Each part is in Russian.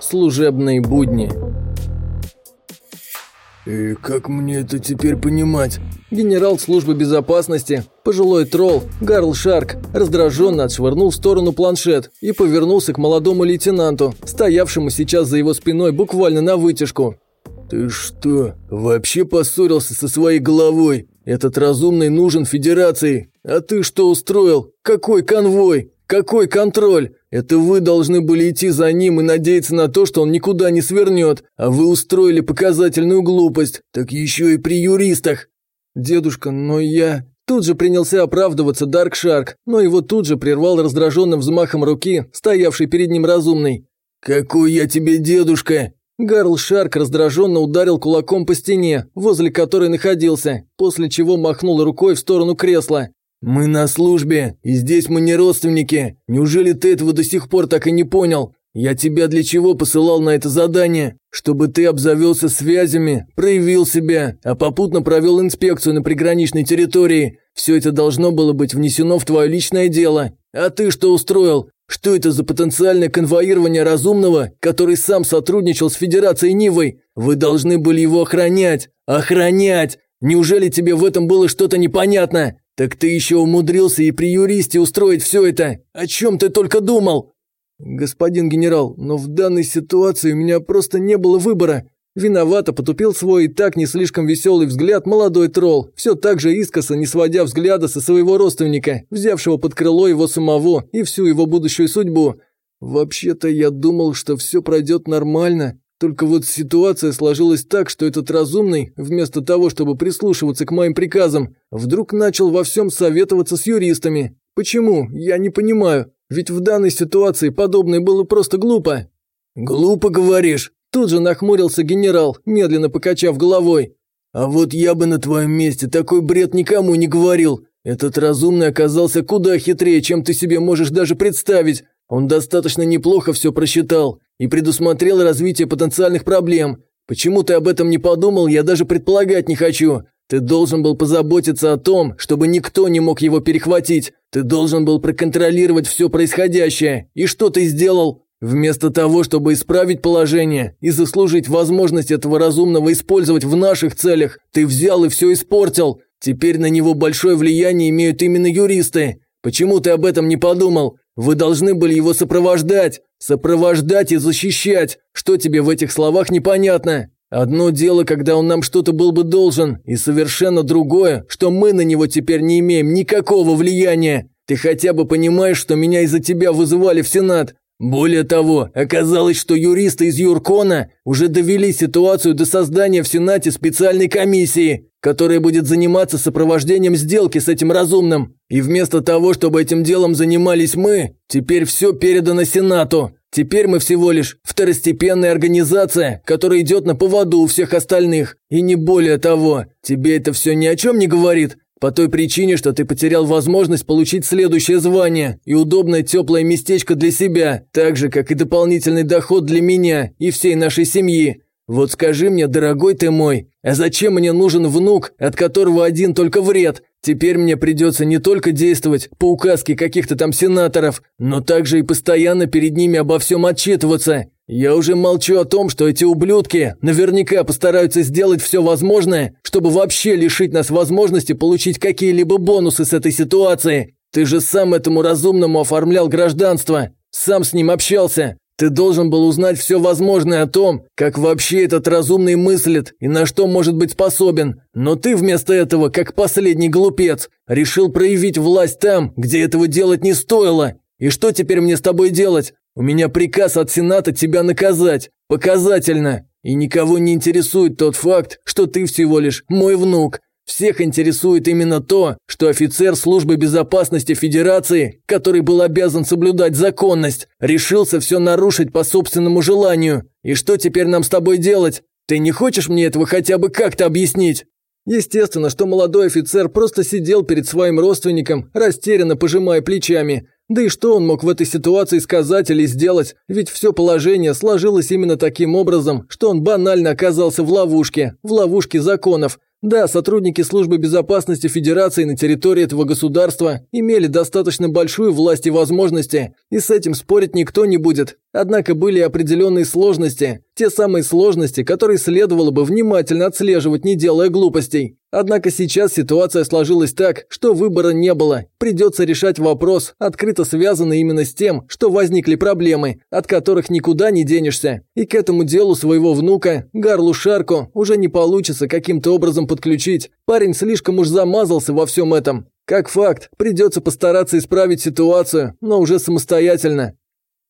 Служебные будни. «И как мне это теперь понимать?» Генерал службы безопасности, пожилой тролл, Гарл Шарк, раздраженно отшвырнул в сторону планшет и повернулся к молодому лейтенанту, стоявшему сейчас за его спиной буквально на вытяжку. «Ты что, вообще поссорился со своей головой? Этот разумный нужен Федерации. А ты что устроил? Какой конвой? Какой контроль? Это вы должны были идти за ним и надеяться на то, что он никуда не свернет, а вы устроили показательную глупость, так еще и при юристах. Дедушка, но я... Тут же принялся оправдываться Дарк Шарк, но его тут же прервал раздраженным взмахом руки, стоявший перед ним разумный. «Какой я тебе дедушка?» Гарл Шарк раздраженно ударил кулаком по стене, возле которой находился, после чего махнул рукой в сторону кресла. «Мы на службе, и здесь мы не родственники. Неужели ты этого до сих пор так и не понял? Я тебя для чего посылал на это задание? Чтобы ты обзавелся связями, проявил себя, а попутно провел инспекцию на приграничной территории. Все это должно было быть внесено в твое личное дело. А ты что устроил? Что это за потенциальное конвоирование разумного, который сам сотрудничал с Федерацией Нивой? Вы должны были его охранять. Охранять! Неужели тебе в этом было что-то непонятно? «Так ты еще умудрился и при юристе устроить все это! О чем ты только думал?» «Господин генерал, но в данной ситуации у меня просто не было выбора. Виновато потупил свой и так не слишком веселый взгляд молодой тролл, все так же искоса, не сводя взгляда со своего родственника, взявшего под крыло его самого и всю его будущую судьбу. Вообще-то я думал, что все пройдет нормально, только вот ситуация сложилась так, что этот разумный, вместо того, чтобы прислушиваться к моим приказам, вдруг начал во всем советоваться с юристами. Почему? Я не понимаю. Ведь в данной ситуации подобное было просто глупо. «Глупо, говоришь?» Тут же нахмурился генерал, медленно покачав головой. «А вот я бы на твоем месте такой бред никому не говорил. Этот разумный оказался куда хитрее, чем ты себе можешь даже представить. Он достаточно неплохо все просчитал и предусмотрел развитие потенциальных проблем. Почему ты об этом не подумал, я даже предполагать не хочу. Ты должен был позаботиться о том, чтобы никто не мог его перехватить. Ты должен был проконтролировать все происходящее. И что ты сделал? Вместо того, чтобы исправить положение и заслужить возможность этого разумного использовать в наших целях, ты взял и все испортил. Теперь на него большое влияние имеют именно юристы. Почему ты об этом не подумал? Вы должны были его сопровождать, сопровождать и защищать. Что тебе в этих словах непонятно? Одно дело, когда он нам что-то был бы должен, и совершенно другое, что мы на него теперь не имеем никакого влияния. Ты хотя бы понимаешь, что меня из-за тебя вызывали в Сенат? Более того, оказалось, что юристы из Юркона уже довели ситуацию до создания в Сенате специальной комиссии, которая будет заниматься сопровождением сделки с этим разумным. И вместо того, чтобы этим делом занимались мы, теперь все передано Сенату. Теперь мы всего лишь второстепенная организация, которая идет на поводу у всех остальных. И не более того, тебе это все ни о чем не говорит? По той причине, что ты потерял возможность получить следующее звание и удобное теплое местечко для себя, так же, как и дополнительный доход для меня и всей нашей семьи. Вот скажи мне, дорогой ты мой, а зачем мне нужен внук, от которого один только вред? Теперь мне придется не только действовать по указке каких-то там сенаторов, но также и постоянно перед ними обо всем отчитываться. Я уже молчу о том, что эти ублюдки наверняка постараются сделать все возможное, чтобы вообще лишить нас возможности получить какие-либо бонусы с этой ситуации. Ты же сам этому разумному оформлял гражданство, сам с ним общался. Ты должен был узнать все возможное о том, как вообще этот разумный мыслит и на что может быть способен. Но ты вместо этого, как последний глупец, решил проявить власть там, где этого делать не стоило. И что теперь мне с тобой делать? У меня приказ от Сената тебя наказать. Показательно. И никого не интересует тот факт, что ты всего лишь мой внук. Всех интересует именно то, что офицер службы безопасности Федерации, который был обязан соблюдать законность, решился все нарушить по собственному желанию. И что теперь нам с тобой делать? Ты не хочешь мне этого хотя бы как-то объяснить? Естественно, что молодой офицер просто сидел перед своим родственником, растерянно пожимая плечами. Да и что он мог в этой ситуации сказать или сделать? Ведь все положение сложилось именно таким образом, что он банально оказался в ловушке, в ловушке законов. Да, сотрудники службы безопасности Федерации на территории этого государства имели достаточно большую власть и возможности, и с этим спорить никто не будет. Однако были определенные сложности, те самые сложности, которые следовало бы внимательно отслеживать, не делая глупостей. Однако сейчас ситуация сложилась так, что выбора не было. Придется решать вопрос, открыто связанный именно с тем, что возникли проблемы, от которых никуда не денешься. И к этому делу своего внука, Гарлу Шарку, уже не получится каким-то образом подключить. Парень слишком уж замазался во всем этом. Как факт, придется постараться исправить ситуацию, но уже самостоятельно.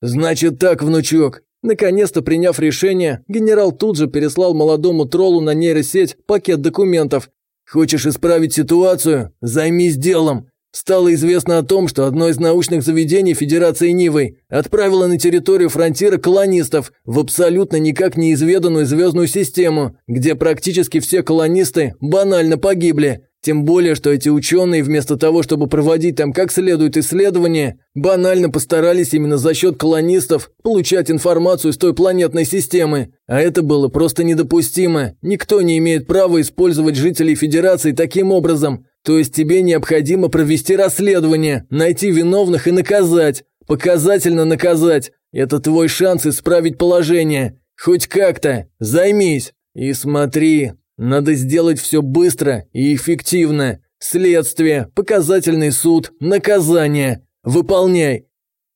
«Значит так, внучок». Наконец-то приняв решение, генерал тут же переслал молодому троллу на нейросеть пакет документов, Хочешь исправить ситуацию? Займись делом. Стало известно о том, что одно из научных заведений Федерации Нивы отправило на территорию фронтира колонистов в абсолютно никак неизведанную звездную систему, где практически все колонисты банально погибли. Тем более, что эти ученые, вместо того, чтобы проводить там как следует исследования, банально постарались именно за счет колонистов получать информацию с той планетной системы. А это было просто недопустимо. Никто не имеет права использовать жителей Федерации таким образом. То есть тебе необходимо провести расследование, найти виновных и наказать. Показательно наказать. Это твой шанс исправить положение. Хоть как-то. Займись. И смотри, надо сделать все быстро и эффективно. Следствие, показательный суд, наказание. Выполняй.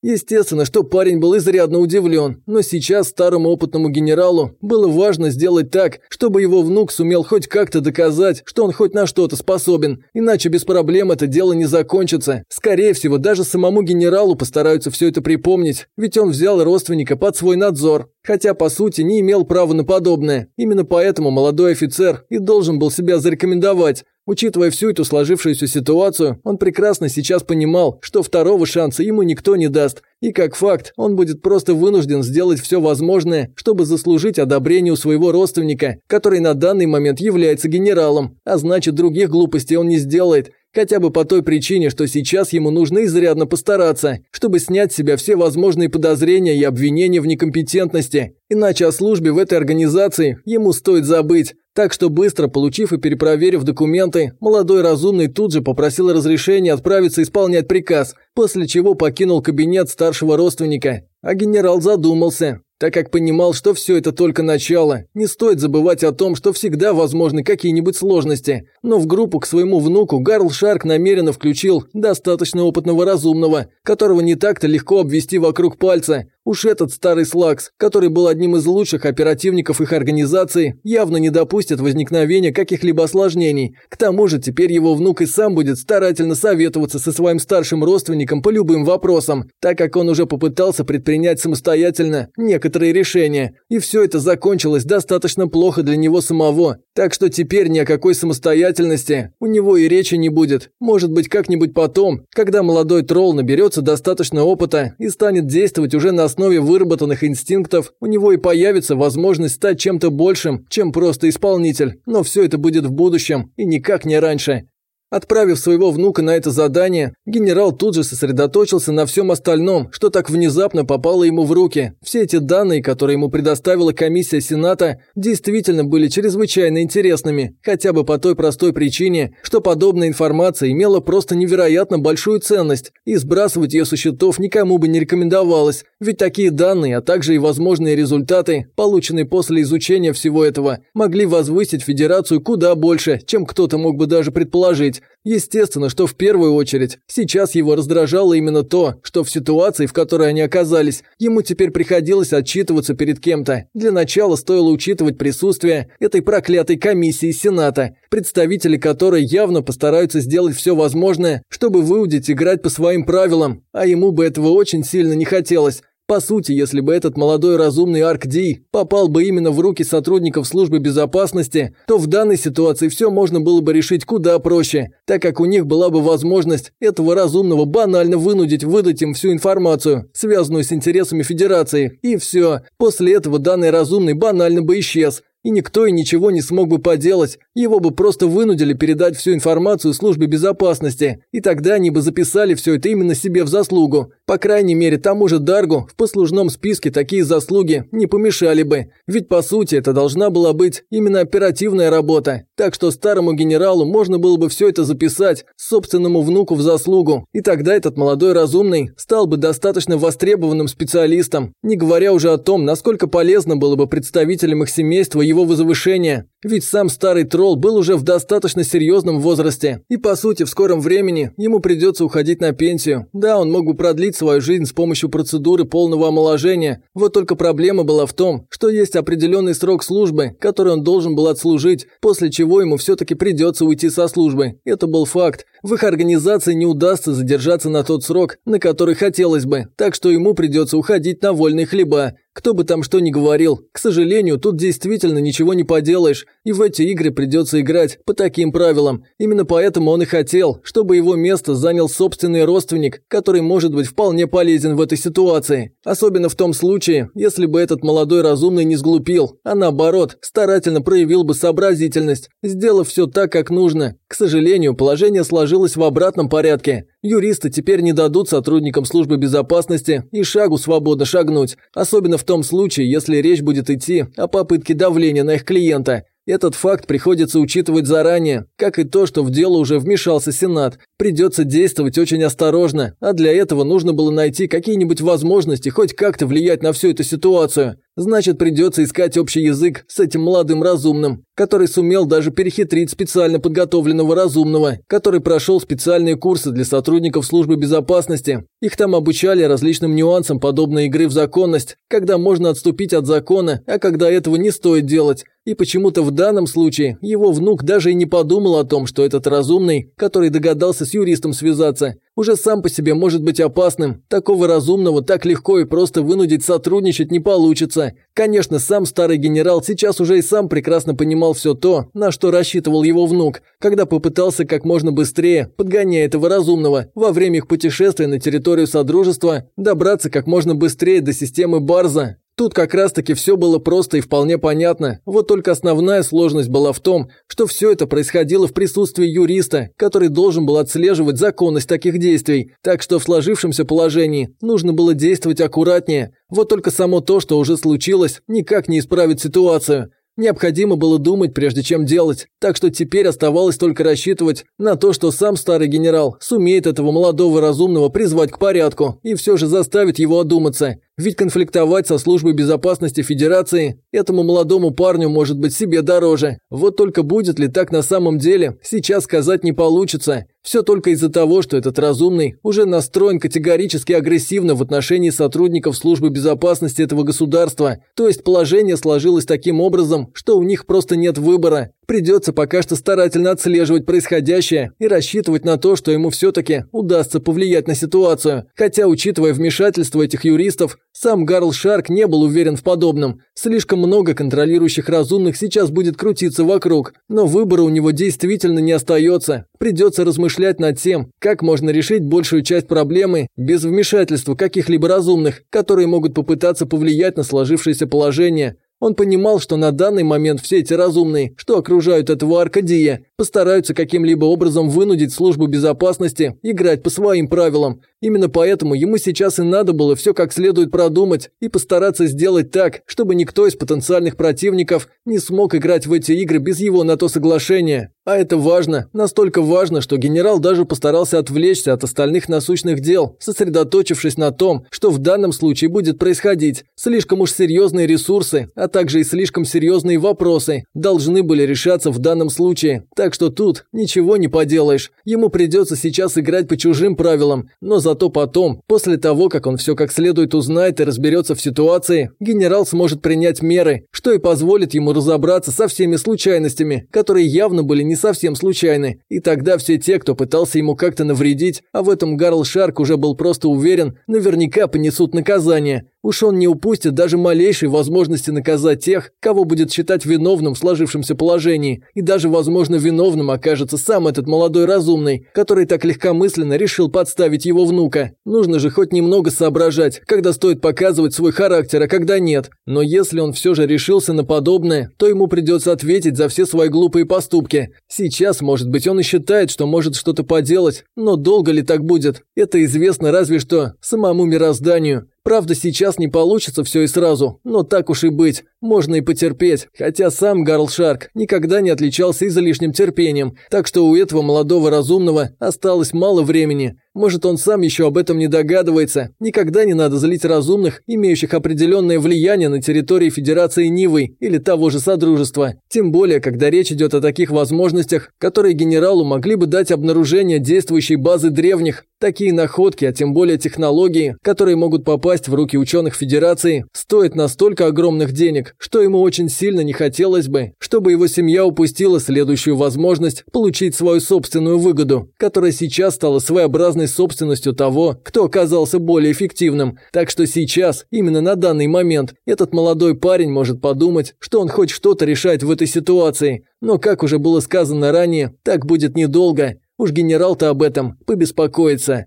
Естественно, что парень был изрядно удивлен, но сейчас старому опытному генералу было важно сделать так, чтобы его внук сумел хоть как-то доказать, что он хоть на что-то способен, иначе без проблем это дело не закончится. Скорее всего, даже самому генералу постараются все это припомнить, ведь он взял родственника под свой надзор, хотя по сути не имел права на подобное. Именно поэтому молодой офицер и должен был себя зарекомендовать, Учитывая всю эту сложившуюся ситуацию, он прекрасно сейчас понимал, что второго шанса ему никто не даст, и как факт, он будет просто вынужден сделать все возможное, чтобы заслужить одобрение у своего родственника, который на данный момент является генералом, а значит других глупостей он не сделает, Хотя бы по той причине, что сейчас ему нужно изрядно постараться, чтобы снять с себя все возможные подозрения и обвинения в некомпетентности. Иначе о службе в этой организации ему стоит забыть. Так что быстро, получив и перепроверив документы, молодой разумный тут же попросил разрешения отправиться исполнять приказ, после чего покинул кабинет старшего родственника. А генерал задумался, так как понимал, что все это только начало. Не стоит забывать о том, что всегда возможны какие-нибудь сложности. Но в группу к своему внуку Гарл Шарк намеренно включил достаточно опытного разумного, которого не так-то легко обвести вокруг пальца. Уж этот старый Слакс, который был одним из лучших оперативников их организации, явно не допустит возникновения каких-либо осложнений. К тому же теперь его внук и сам будет старательно советоваться со своим старшим родственником по любым вопросам, так как он уже попытался предпринять самостоятельно некоторые решения. И все это закончилось достаточно плохо для него самого. Так что теперь ни о какой самостоятельности у него и речи не будет. Может быть как-нибудь потом, когда молодой тролл наберется достаточно опыта и станет действовать уже на основе выработанных инстинктов у него и появится возможность стать чем-то большим, чем просто исполнитель, но все это будет в будущем и никак не раньше. Отправив своего внука на это задание, генерал тут же сосредоточился на всем остальном, что так внезапно попало ему в руки. Все эти данные, которые ему предоставила комиссия Сената, действительно были чрезвычайно интересными, хотя бы по той простой причине, что подобная информация имела просто невероятно большую ценность, и сбрасывать ее со счетов никому бы не рекомендовалось, ведь такие данные, а также и возможные результаты, полученные после изучения всего этого, могли возвысить Федерацию куда больше, чем кто-то мог бы даже предположить быть. Естественно, что в первую очередь сейчас его раздражало именно то, что в ситуации, в которой они оказались, ему теперь приходилось отчитываться перед кем-то. Для начала стоило учитывать присутствие этой проклятой комиссии Сената, представители которой явно постараются сделать все возможное, чтобы выудить играть по своим правилам, а ему бы этого очень сильно не хотелось. По сути, если бы этот молодой разумный Аркдий попал бы именно в руки сотрудников службы безопасности, то в данной ситуации все можно было бы решить куда проще, так как у них была бы возможность этого разумного банально вынудить выдать им всю информацию, связанную с интересами Федерации, и все. После этого данный разумный банально бы исчез, и никто и ничего не смог бы поделать. Его бы просто вынудили передать всю информацию службе безопасности, и тогда они бы записали все это именно себе в заслугу. По крайней мере, тому же Даргу в послужном списке такие заслуги не помешали бы. Ведь по сути это должна была быть именно оперативная работа. Так что старому генералу можно было бы все это записать собственному внуку в заслугу. И тогда этот молодой разумный стал бы достаточно востребованным специалистом, не говоря уже о том, насколько полезно было бы представителям их семейства его возвышение. Ведь сам старый тролл был уже в достаточно серьезном возрасте, и по сути в скором времени ему придется уходить на пенсию. Да, он мог бы продлить свою жизнь с помощью процедуры полного омоложения, вот только проблема была в том, что есть определенный срок службы, который он должен был отслужить, после чего ему все-таки придется уйти со службы. Это был факт. В их организации не удастся задержаться на тот срок, на который хотелось бы, так что ему придется уходить на вольные хлеба. Кто бы там что ни говорил, к сожалению, тут действительно ничего не поделаешь, и в эти игры придется играть по таким правилам. Именно поэтому он и хотел, чтобы его место занял собственный родственник, который может быть вполне полезен в этой ситуации. Особенно в том случае, если бы этот молодой разумный не сглупил, а наоборот, старательно проявил бы сообразительность, сделав все так, как нужно. К сожалению, положение сложилось в обратном порядке. Юристы теперь не дадут сотрудникам службы безопасности и шагу свободно шагнуть, особенно в том случае, если речь будет идти о попытке давления на их клиента. Этот факт приходится учитывать заранее, как и то, что в дело уже вмешался Сенат. Придется действовать очень осторожно, а для этого нужно было найти какие-нибудь возможности хоть как-то влиять на всю эту ситуацию. Значит, придется искать общий язык с этим молодым разумным, который сумел даже перехитрить специально подготовленного разумного, который прошел специальные курсы для сотрудников службы безопасности. Их там обучали различным нюансам подобной игры в законность, когда можно отступить от закона, а когда этого не стоит делать. И почему-то в данном случае его внук даже и не подумал о том, что этот разумный, который догадался с юристом связаться, уже сам по себе может быть опасным. Такого разумного так легко и просто вынудить сотрудничать не получится. Конечно, сам старый генерал сейчас уже и сам прекрасно понимал все то, на что рассчитывал его внук, когда попытался как можно быстрее, подгоняя этого разумного, во время их путешествия на территорию Содружества, добраться как можно быстрее до системы Барза. Тут как раз-таки все было просто и вполне понятно, вот только основная сложность была в том, что все это происходило в присутствии юриста, который должен был отслеживать законность таких действий, так что в сложившемся положении нужно было действовать аккуратнее, вот только само то, что уже случилось, никак не исправит ситуацию. Необходимо было думать, прежде чем делать, так что теперь оставалось только рассчитывать на то, что сам старый генерал сумеет этого молодого разумного призвать к порядку и все же заставит его одуматься. Ведь конфликтовать со службой безопасности Федерации этому молодому парню может быть себе дороже. Вот только будет ли так на самом деле, сейчас сказать не получится. Все только из-за того, что этот разумный уже настроен категорически агрессивно в отношении сотрудников службы безопасности этого государства. То есть положение сложилось таким образом, что у них просто нет выбора. Придется пока что старательно отслеживать происходящее и рассчитывать на то, что ему все-таки удастся повлиять на ситуацию. Хотя, учитывая вмешательство этих юристов, сам Гарл Шарк не был уверен в подобном. Слишком много контролирующих разумных сейчас будет крутиться вокруг, но выбора у него действительно не остается. Придется размышлять над тем, как можно решить большую часть проблемы без вмешательства каких-либо разумных, которые могут попытаться повлиять на сложившееся положение. Он понимал, что на данный момент все эти разумные, что окружают этого Аркадия, постараются каким-либо образом вынудить службу безопасности играть по своим правилам. Именно поэтому ему сейчас и надо было все как следует продумать и постараться сделать так, чтобы никто из потенциальных противников не смог играть в эти игры без его на то соглашения. А это важно, настолько важно, что генерал даже постарался отвлечься от остальных насущных дел, сосредоточившись на том, что в данном случае будет происходить. Слишком уж серьезные ресурсы, а также и слишком серьезные вопросы должны были решаться в данном случае. Так что тут ничего не поделаешь. Ему придется сейчас играть по чужим правилам, но зато потом, после того, как он все как следует узнает и разберется в ситуации, генерал сможет принять меры, что и позволит ему разобраться со всеми случайностями, которые явно были не совсем случайны. И тогда все те, кто пытался ему как-то навредить, а в этом Гарл Шарк уже был просто уверен, наверняка понесут наказание. Уж он не упустит даже малейшей возможности наказать тех, кого будет считать виновным в сложившемся положении, и даже, возможно, виновным окажется сам этот молодой разумный, который так легкомысленно решил подставить его внука. Нужно же хоть немного соображать, когда стоит показывать свой характер, а когда нет. Но если он все же решился на подобное, то ему придется ответить за все свои глупые поступки. Сейчас, может быть, он и считает, что может что-то поделать, но долго ли так будет? Это известно разве что самому мирозданию. Правда, сейчас не получится все и сразу, но так уж и быть, можно и потерпеть, хотя сам Гарл Шарк никогда не отличался излишним терпением, так что у этого молодого разумного осталось мало времени. Может, он сам еще об этом не догадывается. Никогда не надо злить разумных, имеющих определенное влияние на территории Федерации Нивы или того же Содружества. Тем более, когда речь идет о таких возможностях, которые генералу могли бы дать обнаружение действующей базы древних. Такие находки, а тем более технологии, которые могут попасть в руки ученых Федерации, стоят настолько огромных денег, что ему очень сильно не хотелось бы, чтобы его семья упустила следующую возможность получить свою собственную выгоду, которая сейчас стала своеобразной полной собственностью того, кто оказался более эффективным. Так что сейчас, именно на данный момент, этот молодой парень может подумать, что он хоть что-то решает в этой ситуации. Но, как уже было сказано ранее, так будет недолго. Уж генерал-то об этом побеспокоится.